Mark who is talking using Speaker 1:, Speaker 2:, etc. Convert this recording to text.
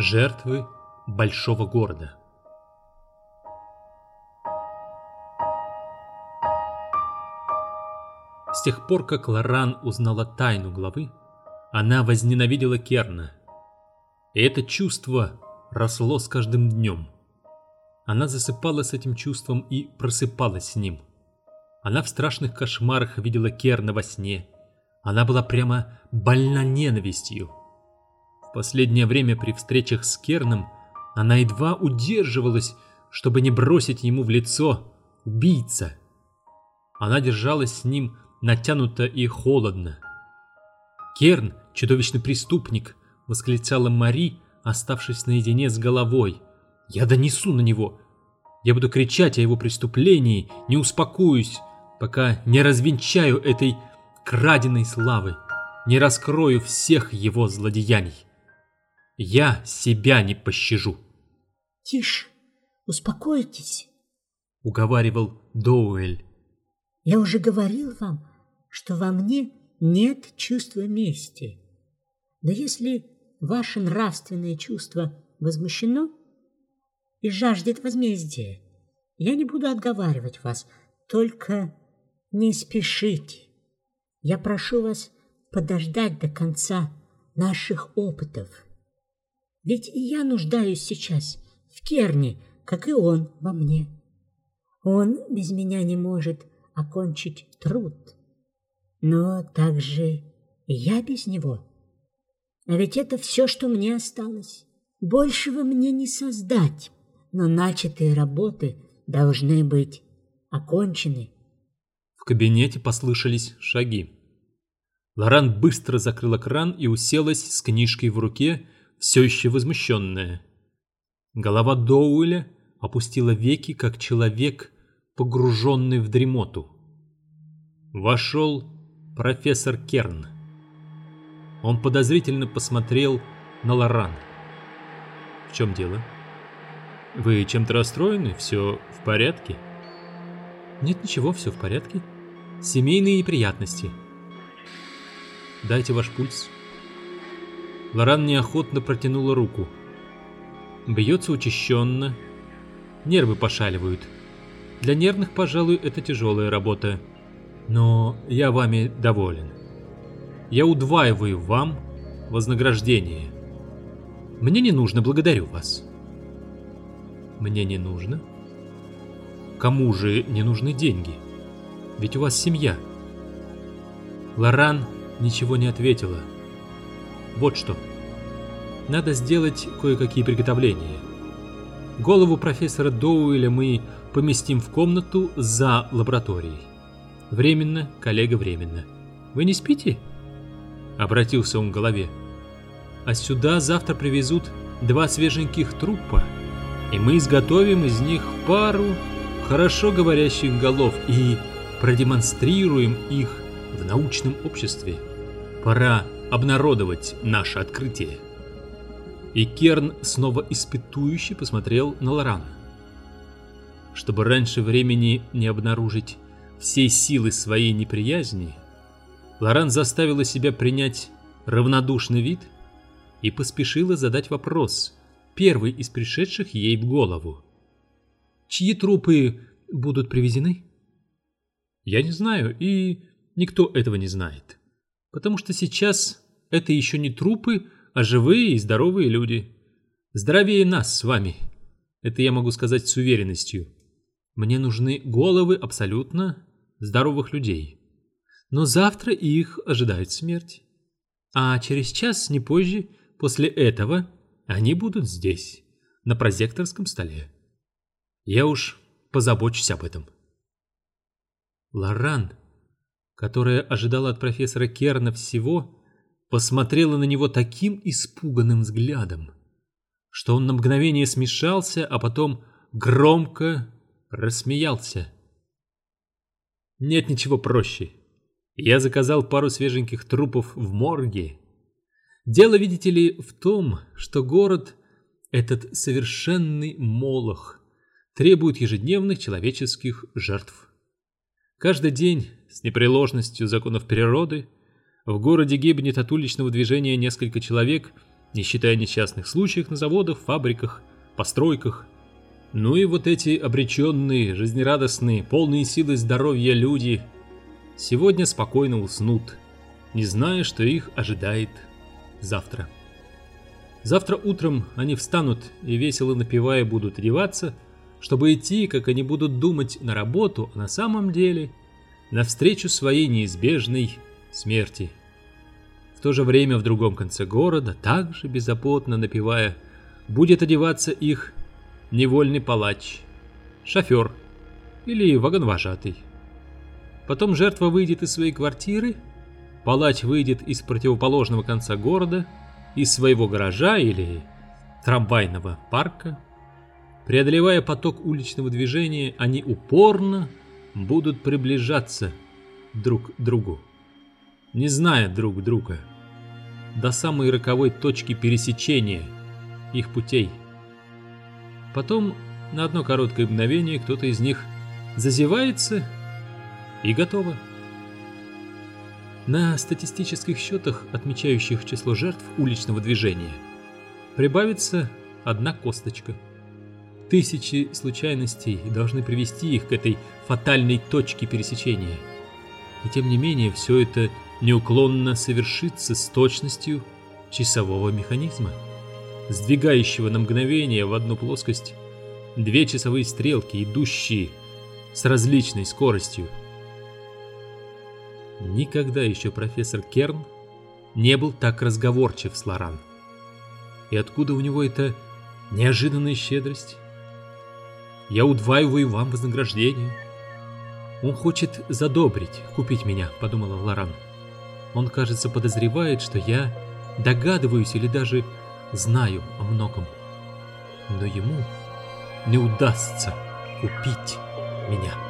Speaker 1: Жертвы большого города. С тех пор, как Лоран узнала тайну главы, она возненавидела Керна. И это чувство росло с каждым днем. Она засыпала с этим чувством и просыпалась с ним. Она в страшных кошмарах видела Керна во сне. Она была прямо больна ненавистью. В последнее время при встречах с Керном она едва удерживалась, чтобы не бросить ему в лицо «убийца». Она держалась с ним натянуто и холодно. «Керн — чудовищный преступник!» — восклицала Мари, оставшись наедине с головой. «Я донесу на него! Я буду кричать о его преступлении, не успокоюсь, пока не развенчаю этой краденой славы, не раскрою всех его злодеяний. Я себя не пощажу!»
Speaker 2: «Тише, успокойтесь!»
Speaker 1: — уговаривал Доуэль.
Speaker 2: «Я уже говорил вам, что во мне нет чувства мести. Да если ваше нравственное чувство возмущено и жаждет возмездия, я не буду отговаривать вас, только не спешите. Я прошу вас подождать до конца наших опытов. Ведь и я нуждаюсь сейчас в Керне, как и он во мне. Он без меня не может окончить труд. Но также я без него. А ведь это все, что мне осталось. Большего мне не создать, но начатые работы должны быть окончены.
Speaker 1: В кабинете послышались шаги. Лоран быстро закрыла кран и уселась с книжкой в руке, все еще возмущенная. Голова Доуэля опустила веки, как человек, погруженный в дремоту. Вошел профессор Керн. Он подозрительно посмотрел на Лоран. «В чем дело? Вы чем-то расстроены? Все в порядке?» «Нет, ничего, все в порядке. Семейные неприятности». «Дайте ваш пульс». Лоран неохотно протянула руку. Бьется учащенно. Нервы пошаливают. Для нервных, пожалуй, это тяжелая работа но я вами доволен. Я удваиваю вам вознаграждение. Мне не нужно, благодарю вас. Мне не нужно? Кому же не нужны деньги? Ведь у вас семья. Лоран ничего не ответила. Вот что. Надо сделать кое-какие приготовления. Голову профессора Доуэля мы поместим в комнату за лабораторией. Временно, коллега, временно. Вы не спите? Обратился он к голове. А сюда завтра привезут два свеженьких трупа, и мы изготовим из них пару хорошо говорящих голов и продемонстрируем их в научном обществе. Пора обнародовать наше открытие. И Керн снова испытующе посмотрел на Лорана. Чтобы раньше времени не обнаружить всей силы своей неприязни, Лоран заставила себя принять равнодушный вид и поспешила задать вопрос, первый из пришедших ей в голову. «Чьи трупы будут привезены?» «Я не знаю, и никто этого не знает, потому что сейчас это еще не трупы, а живые и здоровые люди. Здоровее нас с вами. Это я могу сказать с уверенностью. Мне нужны головы абсолютно здоровых людей. Но завтра их ожидает смерть. А через час, не позже, после этого, они будут здесь, на прозекторском столе. Я уж позабочусь об этом. Лоран, которая ожидала от профессора Керна всего, посмотрела на него таким испуганным взглядом, что он на мгновение смешался, а потом громко рассмеялся. Нет ничего проще. Я заказал пару свеженьких трупов в морге. Дело, видите ли, в том, что город, этот совершенный молох, требует ежедневных человеческих жертв. Каждый день, с непреложностью законов природы, в городе гибнет от уличного движения несколько человек, не считая несчастных случаев на заводах, фабриках, постройках. Ну и вот эти обреченные, жизнерадостные, полные силы здоровья люди сегодня спокойно уснут, не зная, что их ожидает завтра. Завтра утром они встанут и весело напевая будут одеваться, чтобы идти, как они будут думать, на работу, а на самом деле навстречу своей неизбежной смерти. В то же время в другом конце города, также беззаботно напевая, будет одеваться их невольный палач, шофер или вагонвожатый. Потом жертва выйдет из своей квартиры, палач выйдет из противоположного конца города, из своего гаража или трамвайного парка. Преодолевая поток уличного движения, они упорно будут приближаться друг к другу не зная друг друга, до самой роковой точки пересечения их путей. Потом на одно короткое мгновение кто-то из них зазевается и готово. На статистических счетах, отмечающих число жертв уличного движения, прибавится одна косточка. Тысячи случайностей должны привести их к этой фатальной точке пересечения. И тем не менее, все это неуклонно совершится с точностью часового механизма, сдвигающего на мгновение в одну плоскость две часовые стрелки, идущие с различной скоростью. Никогда еще профессор Керн не был так разговорчив с Лоран. И откуда у него эта неожиданная щедрость? Я удваиваю вам вознаграждение. Он хочет задобрить, купить меня, подумала Лоран. Он, кажется, подозревает, что я догадываюсь или даже знаю о многом. Но ему не удастся купить меня.